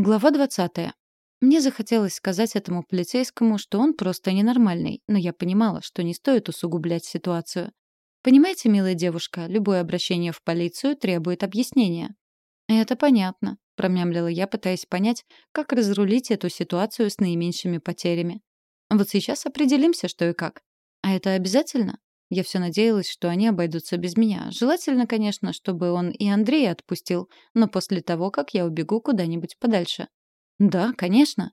Глава 20. Мне захотелось сказать этому полицейскому, что он просто ненормальный, но я понимала, что не стоит усугублять ситуацию. Понимаете, милая девушка, любое обращение в полицию требует объяснения. Это понятно, промямлила я, пытаясь понять, как разрулить эту ситуацию с наименьшими потерями. Вот сейчас определимся, что и как. А это обязательно? Я все надеялась, что они обойдутся без меня. Желательно, конечно, чтобы он и Андрея отпустил, но после того, как я убегу куда-нибудь подальше. «Да, конечно».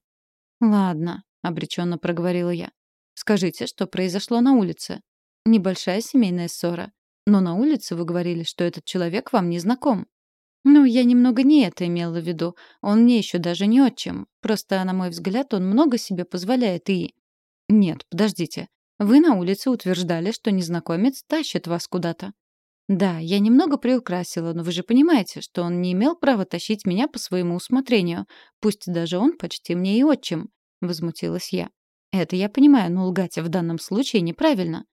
«Ладно», — обреченно проговорила я. «Скажите, что произошло на улице?» «Небольшая семейная ссора. Но на улице вы говорили, что этот человек вам не знаком». «Ну, я немного не это имела в виду. Он мне еще даже не отчим. Просто, на мой взгляд, он много себе позволяет и...» «Нет, подождите. Вы на улице утверждали, что незнакомец тащит вас куда-то. Да, я немного приукрасила, но вы же понимаете, что он не имел права тащить меня по своему усмотрению, пусть даже он почти мне и отчим, возмутилась я. Это я понимаю, но лгать в данном случае неправильно.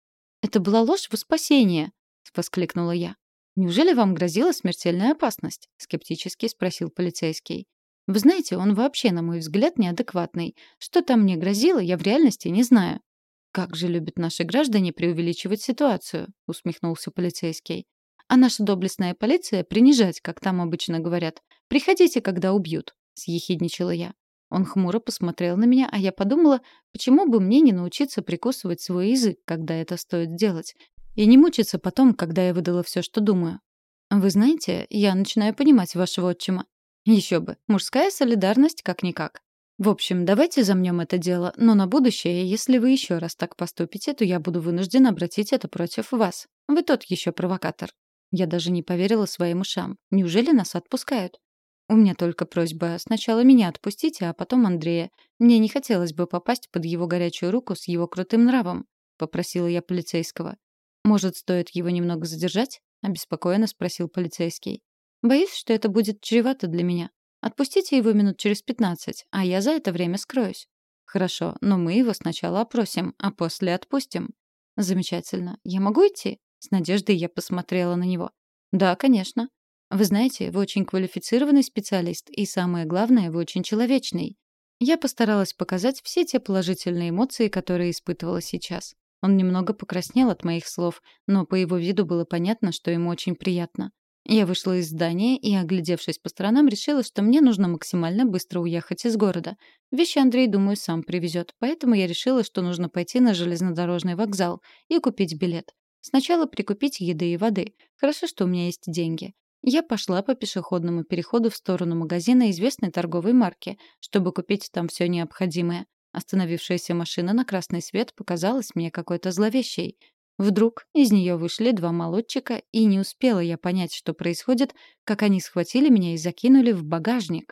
Это была ложь во спасение, воскликнула я. Неужели вам грозила смертельная опасность? скептически спросил полицейский. Вы знаете, он вообще, на мой взгляд, неадекватный. Что там мне грозило, я в реальности не знаю. «Как же любят наши граждане преувеличивать ситуацию», — усмехнулся полицейский. «А наша доблестная полиция принижать, как там обычно говорят. Приходите, когда убьют», — съехидничала я. Он хмуро посмотрел на меня, а я подумала, почему бы мне не научиться прикусывать свой язык, когда это стоит делать, и не мучиться потом, когда я выдала все, что думаю. Вы знаете, я начинаю понимать вашего отчима. Еще бы, мужская солидарность как-никак. В общем, давайте замнем это дело, но на будущее, если вы еще раз так поступите, то я буду вынужден обратить это против вас. Вы тот еще провокатор. Я даже не поверила своим ушам. Неужели нас отпускают? У меня только просьба сначала меня отпустите, а потом Андрея. Мне не хотелось бы попасть под его горячую руку с его крутым нравом, попросила я полицейского. Может, стоит его немного задержать? обеспокоенно спросил полицейский. Боюсь, что это будет чревато для меня. Отпустите его минут через пятнадцать, а я за это время скроюсь. Хорошо, но мы его сначала опросим, а после отпустим. Замечательно. Я могу идти? С надеждой я посмотрела на него. Да, конечно. Вы знаете, вы очень квалифицированный специалист, и самое главное, вы очень человечный. Я постаралась показать все те положительные эмоции, которые испытывала сейчас. Он немного покраснел от моих слов, но по его виду было понятно, что ему очень приятно. Я вышла из здания и, оглядевшись по сторонам, решила, что мне нужно максимально быстро уехать из города. Вещи Андрей, думаю, сам привезет, поэтому я решила, что нужно пойти на железнодорожный вокзал и купить билет. Сначала прикупить еды и воды. Хорошо, что у меня есть деньги. Я пошла по пешеходному переходу в сторону магазина известной торговой марки, чтобы купить там все необходимое. Остановившаяся машина на красный свет показалась мне какой-то зловещей. Вдруг из нее вышли два молодчика, и не успела я понять, что происходит, как они схватили меня и закинули в багажник.